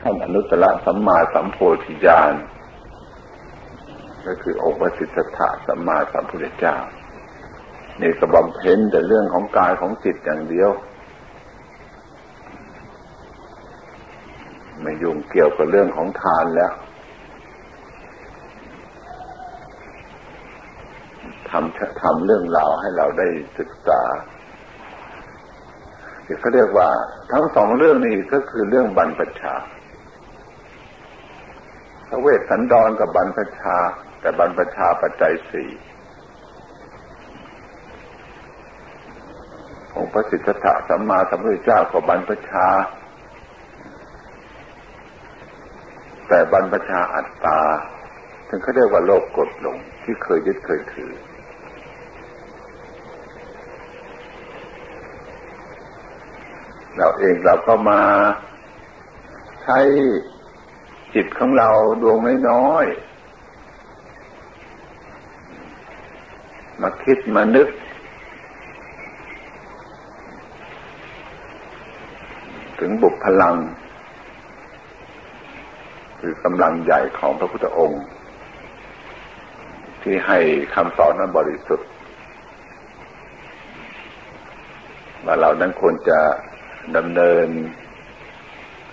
ท่านอนุตตรสัมมาสัมโพธิญาณก็คือองค์พระสิทธัตถะสัมมาสัมพุทธเจ้านี่ก็บำเพ็ญแต่เรื่องของกายของจิตอย่างเดียว ไม่ยุ่งเกี่ยวกับเรื่องของทานแล้วทำทำเรื่องราวให้เราได้ศึกษาที่เขาเรียกว่า ทั้งสองเรื่องนี้ก็คือเรื่องบรรพชาพระ เวสสันดรกับบรรพชา แต่บรรพชาปัจจัยสี่องค์พระสิทธัตถะสัมมาสัมพุทธเจ้ากับบรรพชา แต่บรรพชาอัตตาถึงเขาเรียกว่าโลกกดลงที่เคยยึดเคยถือเราเองเราก็มาใช้ จิตของเราดวงน้อย มาคิดมานึก ถึงบุพพลัง คือกำลังใหญ่ของพระพุทธองค์ ที่ให้คำสอนนั้นบริสุทธิ์ว่าเรานั้นควรจะดำเนิน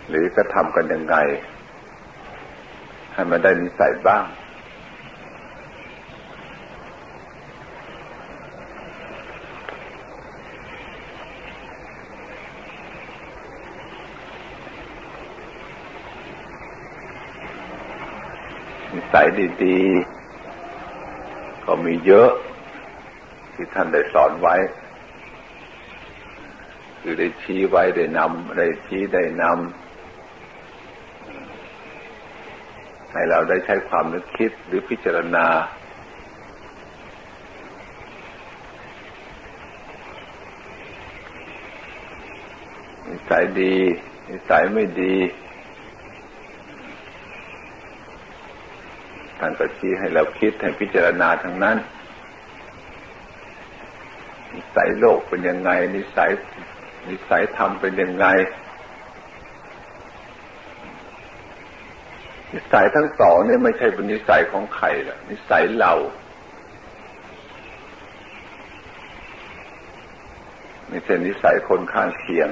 หรือกระทำกันยังไง ให้มันได้นิสัยบ้าง นิสัยดีๆ ก็มีเยอะ ที่ท่านได้สอนไว้ คือได้ชี้ไว้ได้นำได้ชี้ได้นำ ให้เราได้ใช้ความนึกคิดหรือพิจารณา นิสัยดี นิสัยไม่ดี ท่านก็ชี้ให้เราคิดให้พิจารณาทั้งนั้น นิสัยโลกเป็นยังไง นิสัยนิสัยธรรมเป็นยังไง นิสัยทั้งสองเนี่ยไม่ใช่เป็นนิสัยของใครหรอกนิสัยเรา ไม่ใช่นิสัยคนข้างเคียง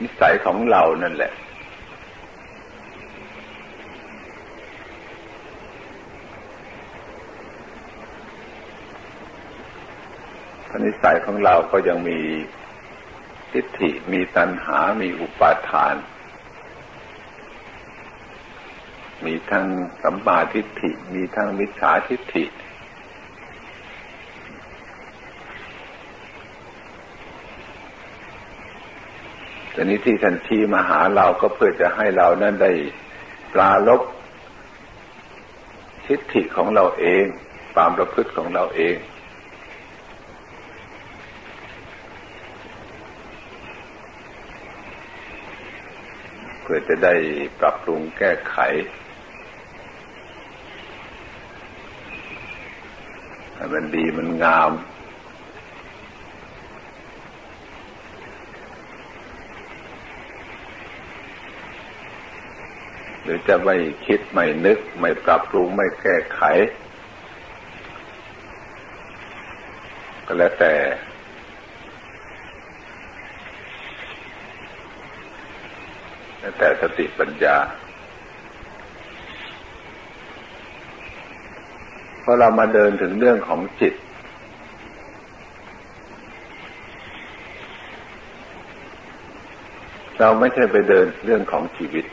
นิสัยของเรานั่นแหละนิสัยของเราก็ยังมีทิฏฐิมีตัณหา มีอุปาทาน มีทั้งสัมมาทิฏฐิ มีทั้งมิจฉาทิฏฐิ แต่นี้ที่ท่านชี้มาหาเราก็เพื่อจะให้เรานั้นได้ปลาลบทิฏฐิของเราเอง ความประพฤติของเราเองเพื่อจะได้ปรับปรุงแก้ไข มันดีมันงาม หรือจะไม่คิดไม่นึก ไม่ปรับปรุงไม่แก้ไข ก็แล้วแต่แล้วแต่สติปัญญา พอเรามาเดินถึงเรื่องของจิต เราไม่ใช่ไปเดินเรื่องของชีวิต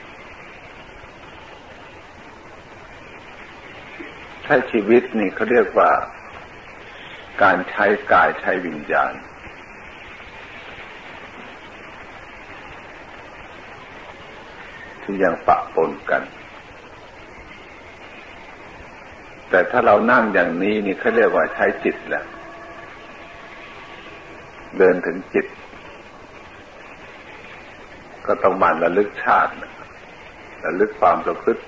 ถ้าชีวิตนี่เขาเรียกว่าการใช้กายใช้วิญญาณ ที่ยังปะปนกัน แต่ถ้าเรานั่งอย่างนี้นี่เขาเรียกว่าใช้จิตแหละเดินถึงจิต ก็ต้องมันระลึกชาติระลึกความประพฤติ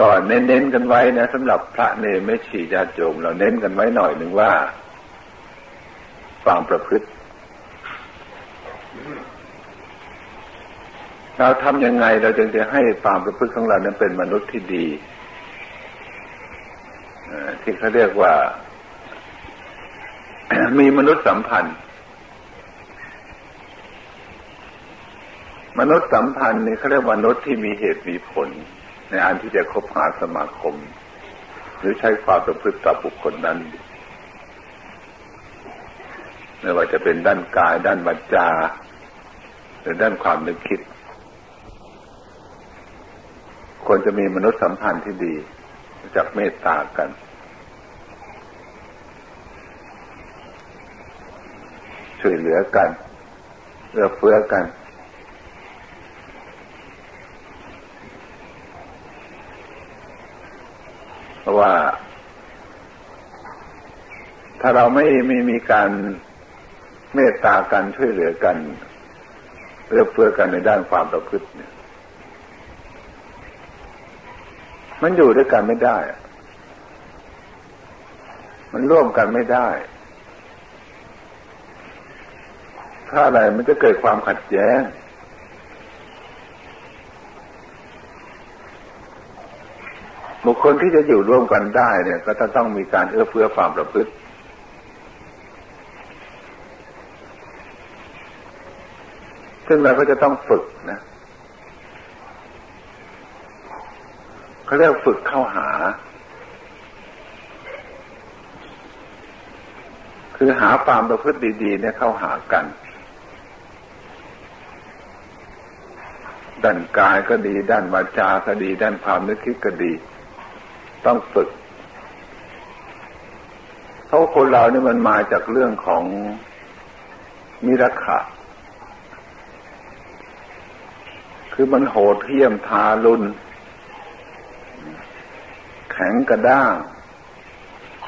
ก่อนเน้นๆกันไว้นะสำหรับพระเนรไม่ฉีญาติโยมเราเน้นกันไว้หน่อยหนึ่งว่า ความประพฤติ เราทำยังไงเราจึงจะให้ความประพฤติของเรานั้นเป็นมนุษย์ที่ดีที่เขาเรียกว่า มีมนุษย์สัมพันธ์ มนุษย์สัมพันธ์นี่เขาเรียกมนุษย์ที่มีเหตุมีผล ในอันที่จะคบหาสมาคม หรือใช้ความประพฤติต่อบุคคลนั้นไม่ว่าจะเป็นด้านกาย ด้านวาจา หรือด้านความนึกคิด ควรจะมีมนุษยสัมพันธ์ที่ดีจากเมตตากัน ช่วยเหลือกันเอื้อเฟื้อกัน เพราะว่า ถ้าเราไม่ไม่มีการเมตตากันช่วยเหลือกันเอื้อเฟื้อกันในด้านความประพฤติเนี่ย มันอยู่ด้วยกันไม่ได้ มันร่วมกันไม่ได้ ถ้าอะไรมันจะเกิดความขัดแย้งบุคคลที่จะอยู่ร่วมกันได้เนี่ย ก็จะต้องมีการเอื้อเฟื้อความประพฤติ ซึ่งเราก็จะต้องฝึกนะ เขาเรียกฝึกเข้าหา คือหาความประพฤติดี ๆ เนี่ยเข้าหากันด้านกายก็ดี ด้านวาจาก็ดี ด้านความนึกคิดก็ดี ต้องฝึกเพราะคนเราเนี่ยมันมาจากเรื่องของมิรขะคือมันโหดเหี้ยมทารุณ ข็งกระด้าง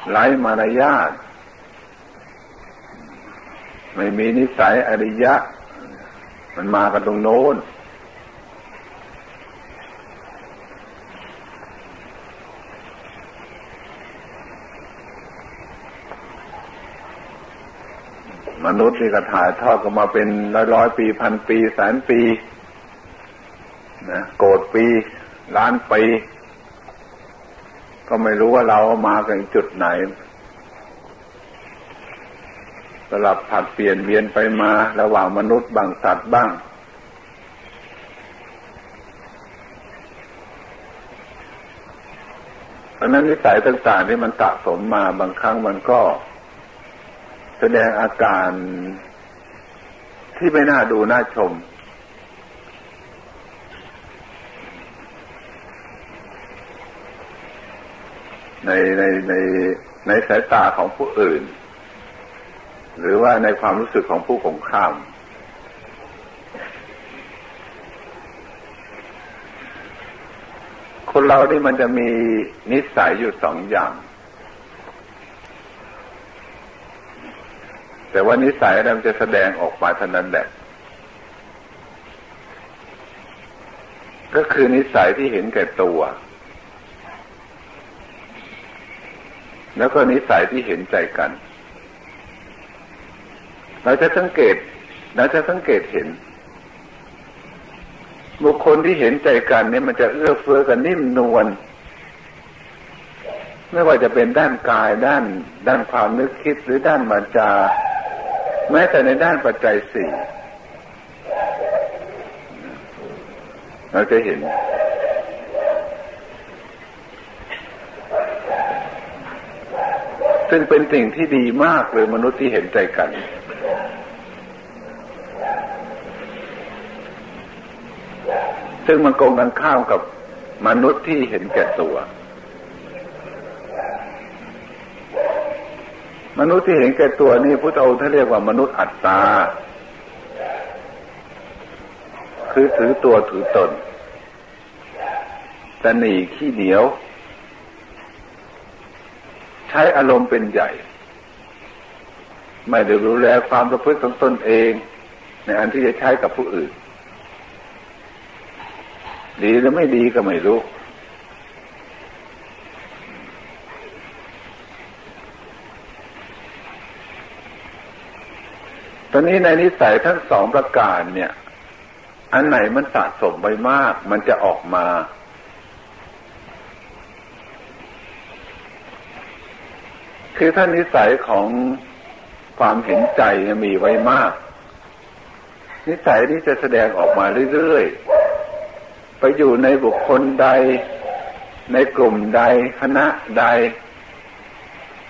ไร้มารยาทไม่มีนิสัยอริยะ มันมากันตรงโน้น มนุษย์นี่ก็ถ่ายทอดกันมาเป็นร้อยร้อยปีพันปีแสนปีนะโกดปี ล้านปี ก็ไม่รู้ว่าเรามากันจุดไหน สลับผัดเปลี่ยนเวียนไปมา ระหว่างมนุษย์บางสัตว์บ้างเพราะนั้นนิสัยต่างๆที่มันสะสมมาบางครั้งมันก็ แสดงอาการที่ไม่น่าดูน่าชม ในในในในสายตาของผู้อื่น หรือว่าในความรู้สึกของผู้ของข้าม คนเรานี่มันจะมีนิสัยอยู่สองอย่าง แต่ว่านิสัยนั้นจะแสดงออกมาเท่านั้นแหละก็คือนิสัยที่เห็นแก่ตัว แล้วก็นิสัยที่เห็นใจกัน เราจะสังเกตเราจะสังเกตเห็น บุคคลที่เห็นใจกันเนี่ยมันจะเอื้อเฟื้อกันนิ่มนวลไม่ว่าจะเป็นด้านกายด้าน ด้านความนึกคิดหรือด้านวาจา แม้แต่ในด้านปัจจัยสี่เราจะเห็น ซึ่งเป็นสิ่งที่ดีมากเลยมนุษย์ที่เห็นใจกัน ซึ่งมันโกงกันข้ามกับมนุษย์ที่เห็นแก่ตัว มนุษย์ที่เห็นแก่ตัวนี่พุทธองค์ท่านเรียกว่ามนุษย์อัตตา คือถือตัวถือตนตนีขี้เหนียว ช้อารมณ์เป็นใหญ่ ไม่ได้รู้แลความประพฤติของตนเอง ในอันที่จะใช้กับผู้อื่น ดีหรือไม่ดีก็ไม่รู้แอนนี้ในนิสัยทั้งสองประการเนี่ย อันไหนมันสะสมไปมาก มันจะออกมา คือท่านนิสัยของความเห็นใจมีไว้มาก นิสัยนี้จะแสดงออกมาเรื่อยๆ ไปอยู่ในบุคคลใด ในกลุ่มใดคณะใด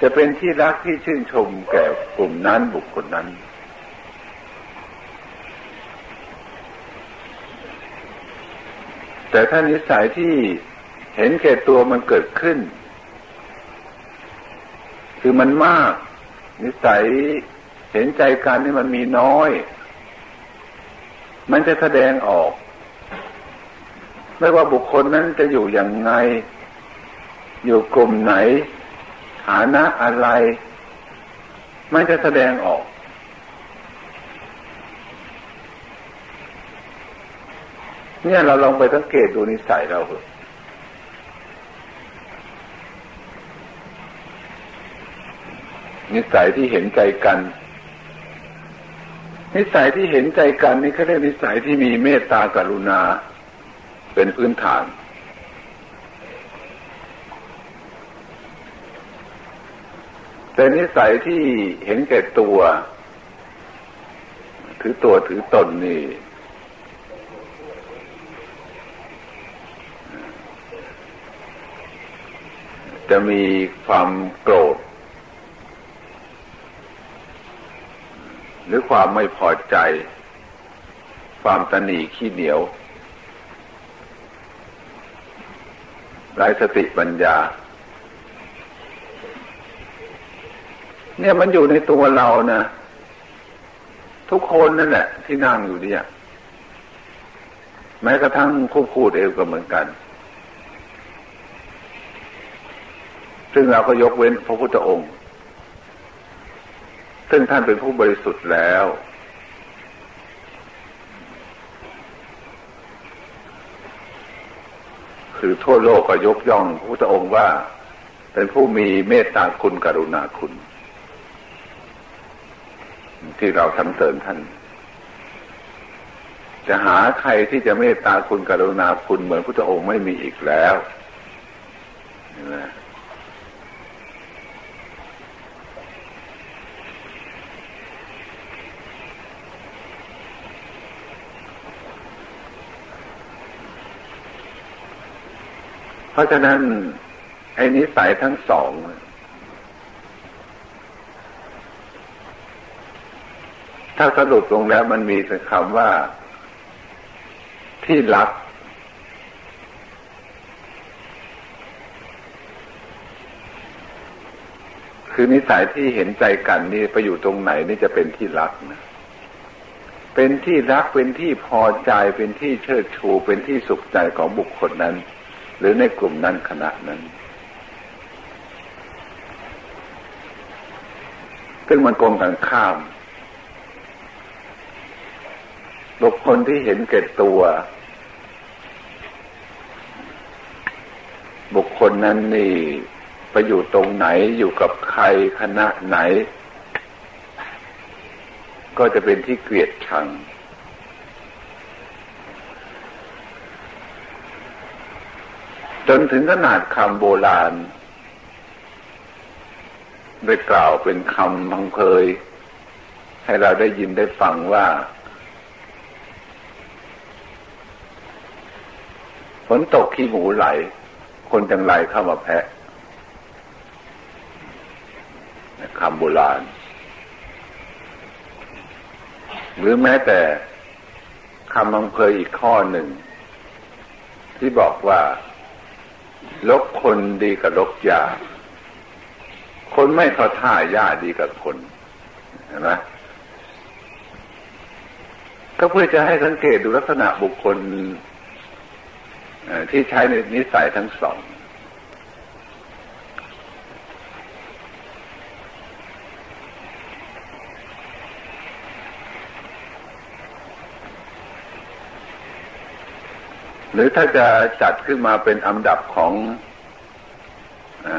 จะเป็นที่รักที่ชื่นชมแก่กลุ่มนั้นบุคคลนั้น แต่ถ้านิสัยที่เห็นแก่ตัวมันเกิดขึ้น คือมันมาก นิสัยเห็นใจกันนี่มันมีน้อย มันจะแสดงออก ไม่ว่าบุคคลนั้นจะอยู่อย่างไง อยู่กลุ่มไหน ฐานะอะไร มันจะแสดงออกเนี่ยเราลองไปสังเกตดูนิสัยเราเถอะ นิสัยที่เห็นใจกัน นิสัยที่เห็นใจกันนี่เขาเรียกนิสัยที่มีเมตตากรุณา เป็นพื้นฐาน แต่นิสัยที่เห็นแก่ตัว ถือตัวถือตนนี่จะมีความโกรธห รือความไม่พอใจ ความตนีขี้เหนียวไร้สติปัญญา เนี่ยมันอยู่ในตัวเรานะทุกคนนั่นแหละ ที่นั่งอยู่เนี่ย แม้กระทั่งผู้พูดเองก็เหมือนกัน ซึ่งเราก็ยกเว้นพระพุทธองค์ ซึ่งท่านเป็นผู้บริสุทธิ์แล้ว คือทั่วโลกก็ยกย่องพระพุทธองค์ว่า เป็นผู้มีเมตตาคุณกรุณาคุณ ที่เราทำเสริญท่าน จะหาใครที่จะเมตตาคุณกรุณาคุณเหมือนพระพุทธองค์ไม่มีอีกแล้วนะ เพราะฉะนั้น ไอ้นิสัยทั้งสอง ถ้าสรุปลงแล้วมันมีคำว่าที่รัก คือนิสัยที่เห็นใจกันนี่ไปอยู่ตรงไหนนี่จะเป็นที่รักนะเป็นที่รักเป็นที่พอใจเป็นที่เชิดชูเป็นที่สุขใจของบุคคลนั้น หรือในกลุ่มนั้นคณะนั้น ซึ่งมันโกงกันข้ามบุคคลที่เห็นเก่ตัว บุคคลนั้นนี่ไปอยู่ตรงไหนอยู่กับใครคณะไหน ก็จะเป็นที่เกลียดชัง จนถึงขนาดคำโบราณ ได้กล่าวเป็นคำพังเพยให้เราได้ยินได้ฟังว่า ฝนตกขี้หมูไหล คนจังไรเข้ามาแพะคำโบราณ หรือแม้แต่คำพังเพยอีกข้อหนึ่ง ที่บอกว่า ลบคนดีกับลบยาคนไม่เข้าท่ายาดีกับคนเห็นไหมก็เพื่อจะให้สังเกตดูลักษณะบุคคลที่ใช้ในนิสัยทั้งสอง หรือถ้าจะจัดขึ้นมาเป็นอันดับของอ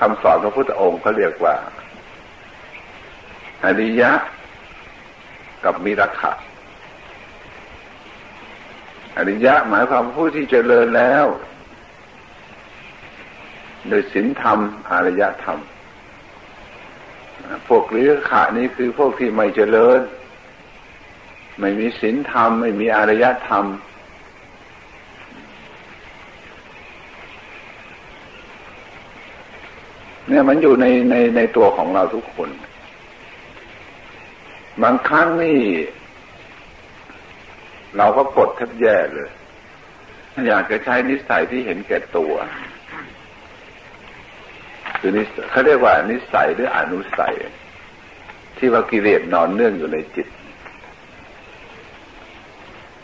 คำสอนพระพุทธองค์เขาเรียกว่าอริยะ กับมีราคาอริยะหมายความผู้ที่เจริญแล้ว โดยศีลธรรมอริยธรรม พวกลิขานี้คือพวกที่ไม่เจริญ ไม่มีศีลธรรม ไม่มีอริยธรรม เนี่ยมันอยู่ในในในตัวของเราทุกคน บางครั้งนี่ เราก็กดแทบแย่เลย อยากจะใช้นิสัยที่เห็นแก่ตัวคือนิสัยเขาเรียกว่านิสัยหรืออนุสัย ที่ว่ากิเลสนอนเนื่องอยู่ในจิต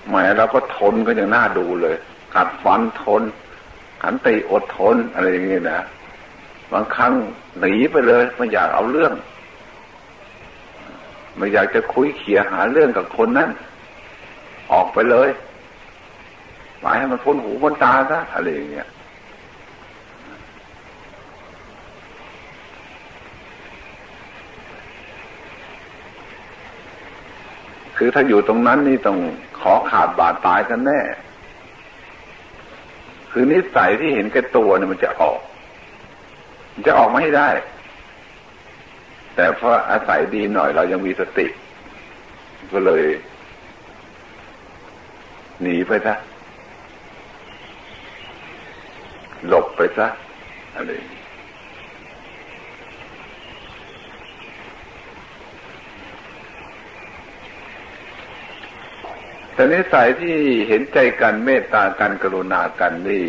หมายเราก็ทนก็ยังน่าดูเลย ขัดฟันทนขันติอดทนอะไรอย่างนี้ยนะ บางครั้งหนีไปเลยไม่อยากเอาเรื่อง ไม่อยากจะคุยเขี่ยหาเรื่องกับคนนั้น ออกไปเลยหมายให้มันพ้นหูพ้นตาซะอะไรอย่างเงี้ยคือถ้าอยู่ตรงนั้นนี่ต้องขอขาดบาดตายกันแน่ คือนิสัยที่เห็นแก่ตัวเนี่ยมันจะออก จะออกมาให้ได้ แต่เพราะอาศัยดีหน่อยเรายังมีสติ ก็เลย หนีไปซะหลบไปซะอะไรแต่นิสัยที่เห็นใจกันเมตตากันกรุณากันนี่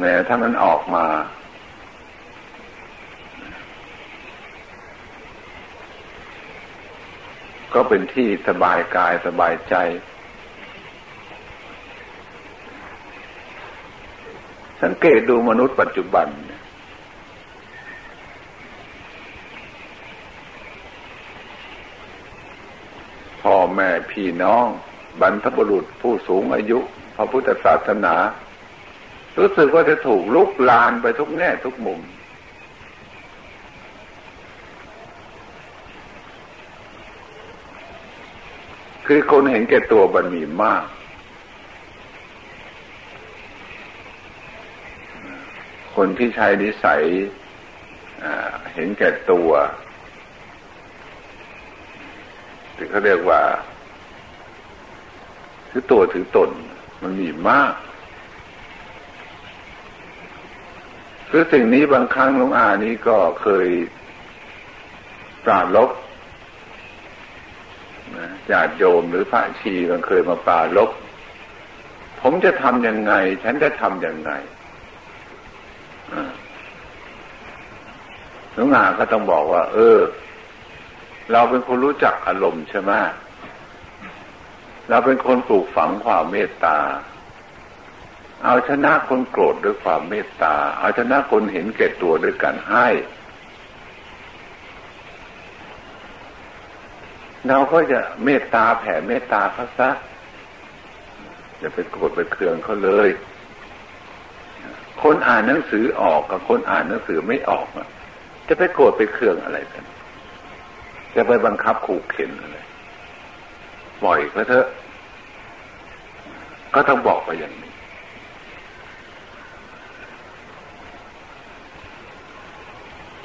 แม้ถ้ามันออกมา ก็เป็นที่สบายกายสบายใจ สังเกตดูมนุษย์ปัจจุบันพ่อแม่พี่น้อง บรรพบุรุษผู้สูงอายุ พระพุทธศาสนา รู้สึกว่าจะถูกลุกลานไปทุกแง่ทุกมุม คือคนเห็นแก่ตัวมันมีมาก คนที่ใช้นิสัยเห็นแก่ตัวที่เขาเรียกว่าถือตัวถือตนมันมีมาก คือสิ่งนี้บางครั้งลุงอานี้ก็เคยปราบลบญาติโยมหรือพระชีมันเคยมาปาลบผมจะทำยังไง ฉันจะทำยังไงหลวงอาก็ต้องบอกว่า เออ เราเป็นคนรู้จักอารมณ์ใช่ไหมเราเป็นคนปลูกฝังความเมตตา เอาชนะคนโกรธด้วยความเมตตา เอาชนะคนเห็นแก่ตัวด้วยการให้เราก็จะเมตตาแผ่เมตตาเขาซะอย่าไปโกรธไปเคืองเขาเลย คนอ่านหนังสือออกกับคนอ่านหนังสือไม่ออกจะไปโกรธไปเคืองอะไรกัน จะไปบังคับขู่เข็นอะไรปล่อยเขาเถอะ ก็ต้องบอกไปอย่างนี้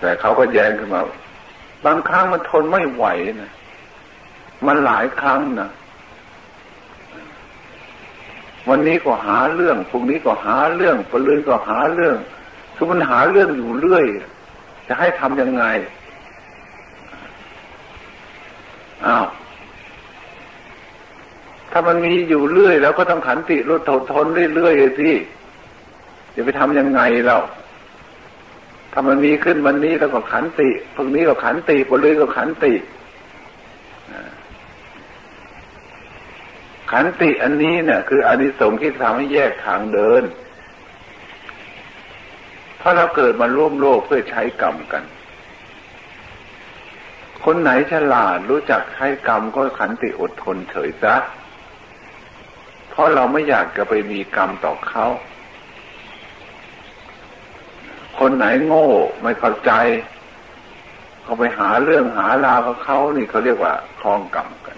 แต่เขาก็แย้งขึ้นมาบางครั้งมันทนไม่ไหวนะมันหลายครั้งนะวันนี้ก็หาเรื่องพรุ่งนี้ก็หาเรื่องปลืนก็หาเรื่องคือมันหาเรื่องอยู่เรื่อย จะให้ทำยังไงอ้าวถ้ามันมีอยู่เรื่อย แล้วก็ต้องขันติลดทนทนเรื่อยๆสิจะไปทำยังไงเรา ถ้ามันมีขึ้นวันนี้แล้วก็ขันติพรุ่งนี้ก็ขันติปลืนก็ขันติขันติอันนี้เนี่ย คืออานิสงส์ที่ทำให้แยกทางเดิน เพราะเราเกิดมาร่วมโลกเพื่อใช้กรรมกัน คนไหนฉลาดรู้จักใช้กรรมก็ขันติอดทนเฉยซะ เพราะเราไม่อยากจะไปมีกรรมต่อเขา คนไหนโง่ไม่เข้าใจ เขาไปหาเรื่องหาราวกับเขานี่เขาเรียกว่าคลองกรรมกัน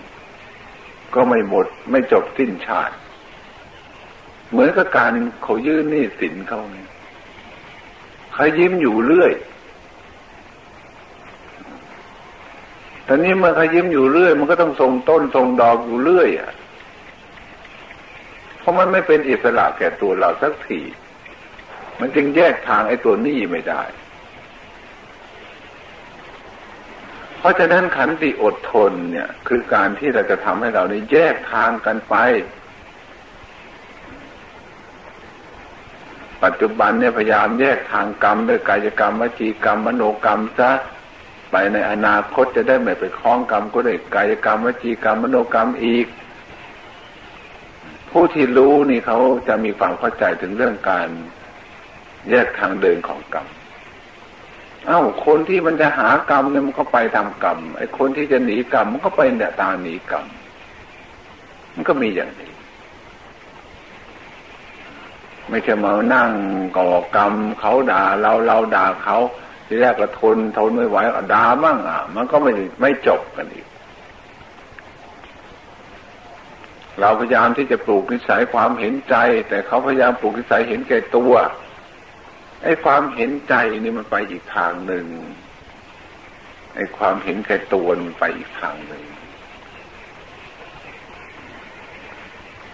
ก็ไม่หมดไม่จบสิ้นชาติ เหมือนกับการเขายื่นนี่สินเขาเนี่ยเขายิ้มอยู่เรื่อยตอนนี้เมื่อเขายิ้มอยู่เรื่อย มันก็ต้องทรงต้นทรงดอกอยู่เรื่อยอะเพราะมันไม่เป็นอิสระแก่ตัวเราสักที มันจึงแยกทางไอ้ตัวนี้ไม่ได้ เพราะฉะนั้นขันติอดทนเนี่ย คือการที่เราจะทำให้เราเนี่แยกทางกันไป ปัจจุบันเนี่ยพยายามแยกทางกรรมด้วยกายกรรมวจีกรรมมโนกรรมซะไปในอนาคตจะได้ไม่ไปคล้องกรรมก็ได้กายกรรมวจีกรรมมโนกรรมอีก ผู้ที่รู้นี่เขาจะมีความเข้าใจถึงเรื่องการ แยกทางเดินของกรรมเอ้า คนที่มันจะหากรรมเนี่ยมันก็ไปทำกรรมไอ้คนที่จะหนีกรรมมันก็ไปเนี่ยตามหนีกรรมมันก็มีอย่างนี้ ไม่ใช่มานั่งก่อกรรมเขาด่าเราเราด่าเขาทีแรกก็ทนทนไม่ไหวด่ามั่งอะ มันก็ไม่ไม่จบกันอีก เราพยายามที่จะปลูกนิสัยความเห็นใจ แต่เขาพยายามปลูกนิสัยเห็นแก่ตัว ไอ้ความเห็นใจนี่มันไปอีกทางหนึ่งไอ้ความเห็นแก่ตัวมันไปอีกทางหนึ่ง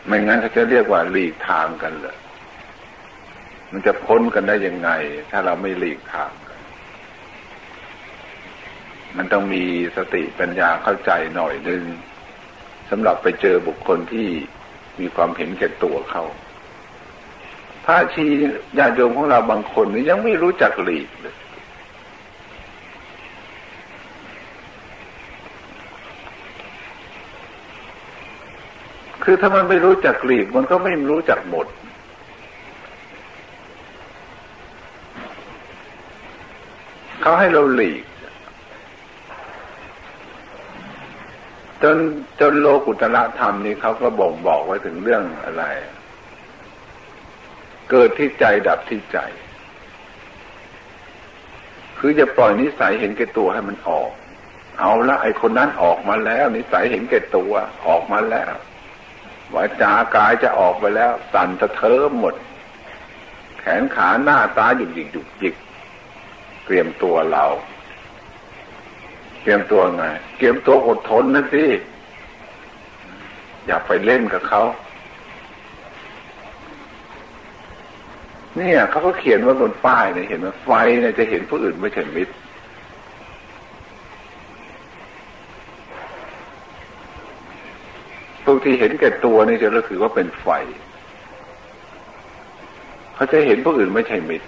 ไม่งั้นเขาจะเรียกว่าหลีกทางกันเลยมันจะพ้นกันได้ยังไง ถ้าเราไม่หลีกทางกัน มันต้องมีสติปัญญาเข้าใจหน่อยนึงสำหรับไปเจอบุคคลที่มีความเห็นแก่ตัวเขา พระชีญาติโยมของเราบางคนนี่ยังไม่รู้จักหลีกเลยคือถ้ามันไม่รู้จักหลีกมันก็ไม่รู้จักหมด เขาให้เราหลีก จนจนโลกุตละธรรมนี้เขาก็บ่งบอกไว้ถึงเรื่องอะไร เกิดที่ใจดับที่ใจ คือจะปล่อยนิสัยเห็นแก่ตัวให้มันออก เอาละไอคนนั้นออกมาแล้ว นิสัยเห็นแก่ตัวออกมาแล้ววาจากายจะออกไปแล้ว สั่นสะเทิมหมด แขนขาหน้าตาหยุกหยิกหยุกหยิกเตรียมตัวเราเตรียมตัวไงเตรียมตัวอดทนนะสิอย่าไปเล่นกับเขา เนี่ยเขาก็เขียนว่าบนป้ายเนี่ยเห็นไหมไฟเนี่ยจะเห็นผู้อื่นไม่ใช่มิตรพวกที่เห็นแก่ตัวนี่จะรู้สึกว่าเป็นไฟ เขาจะเห็นผู้อื่นไม่ใช่มิตร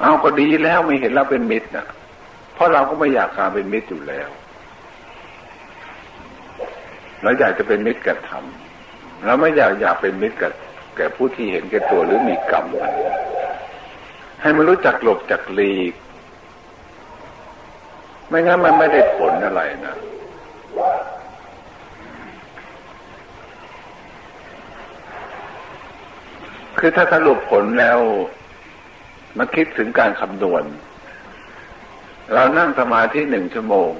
เอาก็ดีแล้วไม่เห็นเราเป็นมิตรนะเพราะเราก็ไม่อยากการเป็นมิตรอยู่แล้วเราอยากจะเป็นมิตรกับธรรมเราไม่อยากอยากเป็นมิตรกับ แก่ผู้ที่เห็นแก่ตัวหรือมีกรรมให้มันรู้จักหลบจักหลีก ไม่งั้นมันไม่ได้ผลอะไรนะคือถ้าสรุปผลแล้วมาคิดถึงการคำนวณ เรานั่งสมาธิหนึ่งชั่วโมง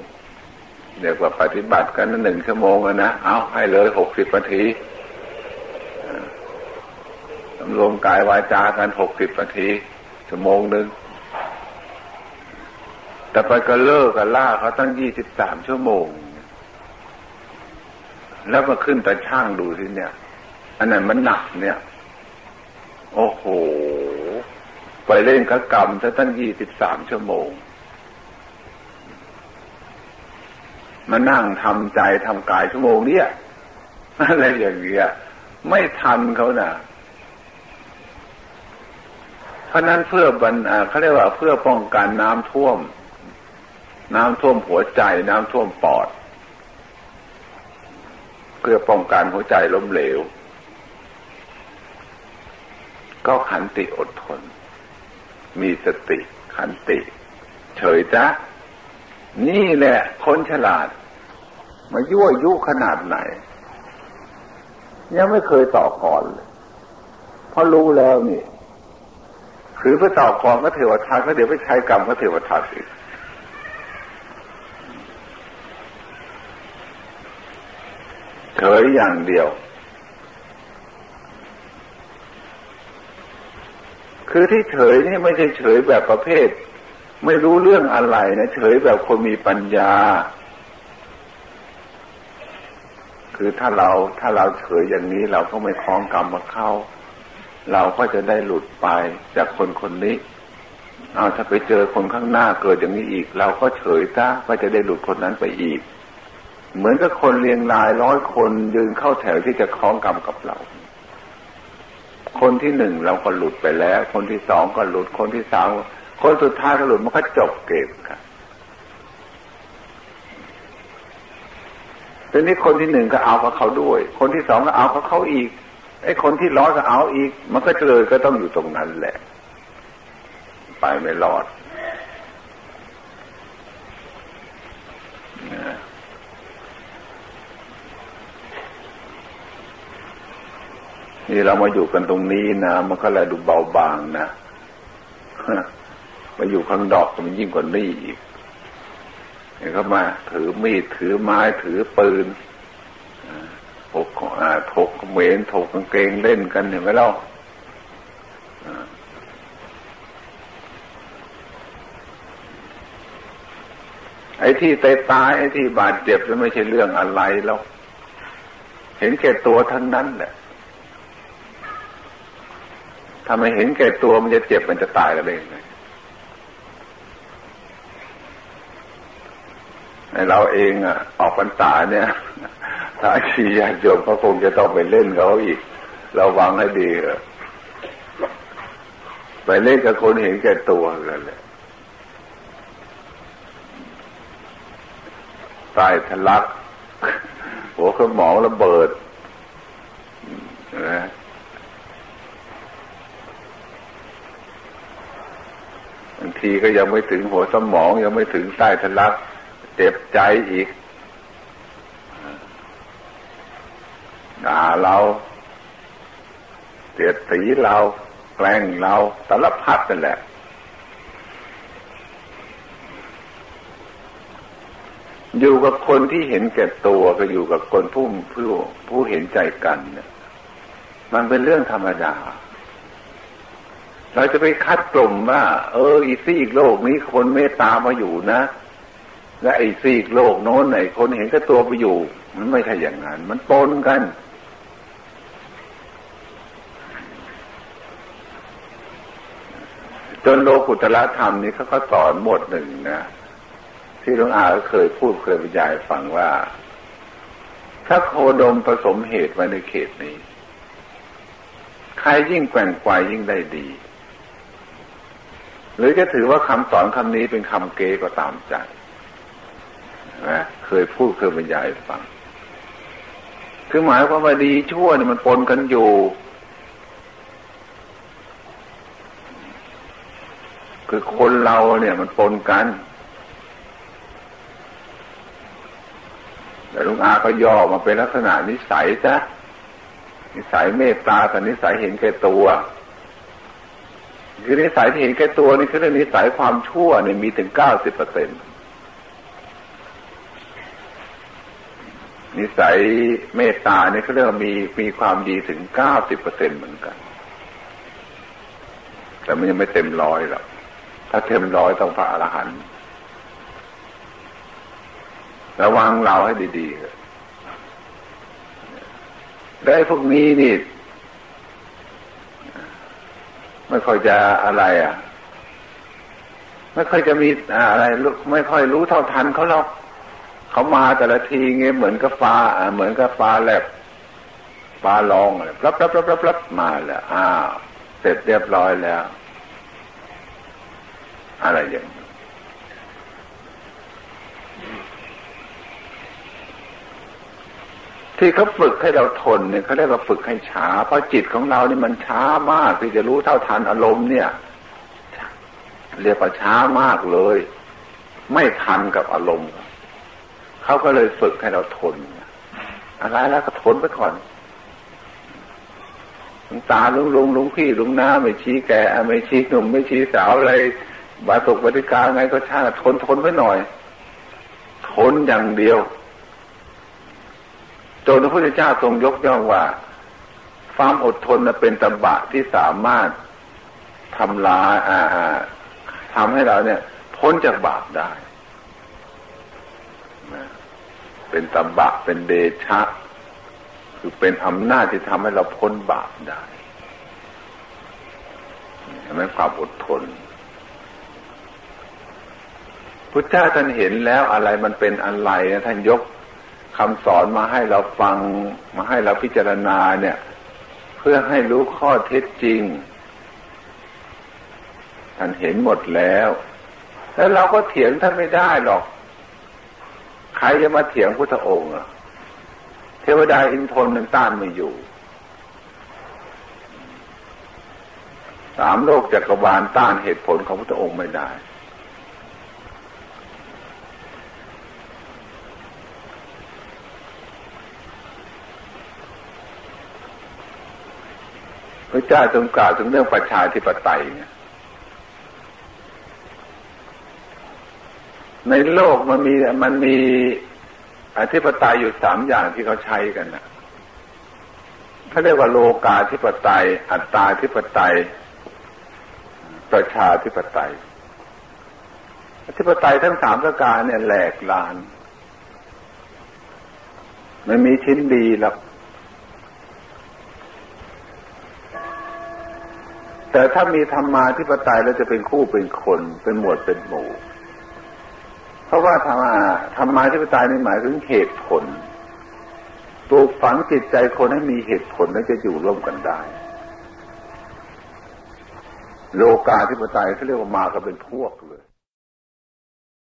เดี๋ยวว่าปฏิบัติกันหนึ่งชั่วโมงนะ เอาให้เลยหกสิบนาที รวมกายวาจากันหกสิบนาทีชั่วโมงหนึ่งแต่ไปก็เลิกกันล่าเขาตั้งยี่สิบสามชั่วโมง แล้วมาขึ้นแต่ช่างดูสิเนี่ย อันนั้นมันหนักเนี่ย โอ้โห ไปเล่นกกรรมซะตั้งยี่สิบสามชั่วโมง มานั่งทำใจทำกายชั่วโมงเนี้ยอะไรอย่างเงี้ย ไม่ทันเขานะ่ะ ราะนั้นเพื่อบรรเขาเรียกว่าเพื่อป้องกันน้ำท่วม น้ำท่วมหัวใจ น้ำท่วมปอด เพื่อป้องกันหัวใจล้มเหลว ก็ขันติอดทน มีสติขันติ เฉยจ้ะนี่แหละคนฉลาด มายั่วยุขนาดไหน ยังไม่เคยต่อก่อนเลยเพราะรู้แล้วนี่ คือพระเจ้าก่อนก็เทวทัตแล้วเดี๋ยวไปใช้กรรมก็เทวทัตอีกเถอยอย่างเดียว คือที่เฉยนี่ไม่ใช่เฉยแบบประเภท ไม่รู้เรื่องอะไรนะเฉยแบบคนมีปัญญา คือถ้าเราถ้าเราเฉยอย่างนี้เราก็ไม่คล้องกรรมมาเข้า เราก็จะได้หลุดไปจากคนคนนี้เอาถ้าไปเจอคนข้างหน้าเกิดอย่างนี้อีก เราก็เฉยซะก็จะได้หลุดคนนั้นไปอีก เหมือนกับคนเรียงรายร้อยคนยืนเข้าแถวที่จะคล้องกรรมกับเรา คนที่หนึ่งเราก็หลุดไปแล้ว คนที่สองก็หลุดคนที่สามคนสุดท้ายก็หลุดมันก็จบเกมครับทีนี้คนที่หนึ่งก็เอากับเขาด้วย คนที่สองก็เอากับเขาอีก ไอ้คนที่ร้อก็เอาอีก มันก็เลยก็ต้องอยู่ตรงนั้นแหละ ไปไม่รอดนี่เรามาอยู่กันตรงนี้นะมันก็เลยดูเบาบางนะมาอยู่ข้างดอกมันยิ่งกว่านี่อีกเห็นเขามาถือมีดถือไม้ถือปืน กเมนถกกางเกงเล่นกันเห็นไหมเล่าไอ้ที่ตายตายไอ้ที่บาดเจ็บแล้วไม่ใช่เรื่องอะไรแล้วเห็นแก่ตัวทั้งนั้นแหละถ้าไม่เห็นแก่ตัวมันจะเจ็บมันจะตายกันเองไงเราเองอะ ออกพรรษาเนี่ย ถ้าชีญาติโยมก็คงจะต้องไปเล่นเขาอีกเราวางให้ดีไปเล่นกับคนเห็นแก่ตัวกันเลยใต้ทะลัก หัวสมองระเบิดนะบางทีก็ยังไม่ถึงหัวสมองยังไม่ถึงใต้ทะลัก เจ็บใจอีกด่า เราเสียดสีเราแกล้งเราสารพัดนั่นแหละอยู่กับคนที่เห็นแก่ตัวก็อยู่กับคนผู้ผู้ผู้เห็นใจกันเนี่ยมันเป็นเรื่องธรรมดา เราจะไปคัดกลุ่มว่า เออ อีซี่อีกโลกนี้คนเมตตามาอยู่นะ และไอ้ซีกโลกโน้นไหนคนเห็นแก่ตัวไปอยู่ มันไม่ใช่อย่างนั้น มันปนกัน จนโลกุตรธรรมนี้เขาก็สอนหมดหนึ่งนะที่หลวงอาเคยพูดเคยบรรยายฟังว่าถ้าโคดมผสมเหตุไว้ในเขตนี้ ใครยิ่งแกว่งกวยิ่งได้ดี หรือจะถือว่าคำสอนคำนี้เป็นคำเก๋ก็ตามใจนะเคยพูดเคยบรรยายฟัง คือหมายความว่าดีชั่วเนี่ยมันปนกันอยู่ คือคนเราเนี่ยมันปนกัน แต่ลุงอาก็ย่อมาเป็นลักษณะนิสัยจ้ะนิสัยเมตตากับนิสัยเห็นแก่ตัว คือนิสัยที่เห็นแก่ตัวนี่คือเรื่องนิสัยความชั่วเนี่ยมีถึงเก้าสิบเปอร์เซ็นนิสัยเมตตาเนี่ยเขาเรียกว่ามีมีความดีถึงเก้าสิบเปอร์เซ็นเหมือนกัน แต่มันยังไม่เต็มร้อยหรอก ถ้าเต็มร้อยต้องพระอรหันต์ระวังเราให้ดีๆได้พวกนี้นี่ไม่ค่อยจะอะไร อะ ไม่ค่อยจะมีอะไรไม่ค่อยรู้เท่าทันเขาหรอกเขามาแต่ละทีเงี้ยเหมือนกับฟ้าเหมือนกับฟ้าแลบฟ้าลองอะไรรับรับรับรับรับมาแล้วอ้าวเสร็จเรียบร้อยแล้ว อะไรอย่างที่เขาฝึกให้เราทนเนี่ยเขาเรียกว่าฝึกให้ช้า เพราะจิตของเราเนี่ยมันช้ามากที่จะรู้เท่าทันอารมณ์เนี่ย เรียกว่าช้ามากเลย ไม่ทันกับอารมณ์เขาก็เลยฝึกให้เราทนอะไรแล้วก็ทนไปก่อนตาลุงลุงลุงพี่ลุงน้าไม่ชี้แกไม่ชี้หนุ่มไม่ชี้สาวอะไร บาตกบริการไงก็ช่างทนทนไว้หน่อย ทนอย่างเดียว จนพระพุทธเจ้าทรงยกย่องว่าความอดทนเป็นตบะที่สามารถทำลายทำให้เราเนี่ย พ้นจากบาปได้ เป็นตบะเป็นเดชะ คือเป็นอำนาจที่ทำให้เราพ้นบาปได้เห็นไหมความอดทน พุทธเจ้าท่านเห็นแล้วอะไรมันเป็นอะไรนะท่านยกคำสอนมาให้เราฟังมาให้เราพิจารณาเนี่ย เพื่อให้รู้ข้อเท็จจริง ท่านเห็นหมดแล้ว แล้วเราก็เถียงท่านไม่ได้หรอก ใครจะมาเถียงพุทธองค์อะเทวดาอินทนมันต้านไม่อยู่สามโลกจักรวาลต้านเหตุผลของพุทธองค์ไม่ได้ ระเจ้าทรงกล่าวถึงเรื่องประชาธิปไตยเนี่ยในโลกมันมีมันมีอธิปไตยอยู่สามอย่างที่เขาใช้กันนะเขาเรียกว่าโลกาธิปไตย อัตตาธิปไตย ประชาธิปไตย อธิปไตยทั้งสามประการเนี่ยแหลกลาน ไม่มีชิ้นดีหรอก แต่ถ้ามีธรรมาธิปไตยแล้วจะเป็นคู่เป็นคนเป็นหมวดเป็นหมู่ เพราะว่าธรรมาธรรมาธิปไตยนี่หมายถึงเหตุผลปลูกฝังจิตใจคนให้มีเหตุผลแล้วจะอยู่ร่วมกันได้ โลกาธิปไตยเขาเรียกว่ามากันเป็นพวกเลย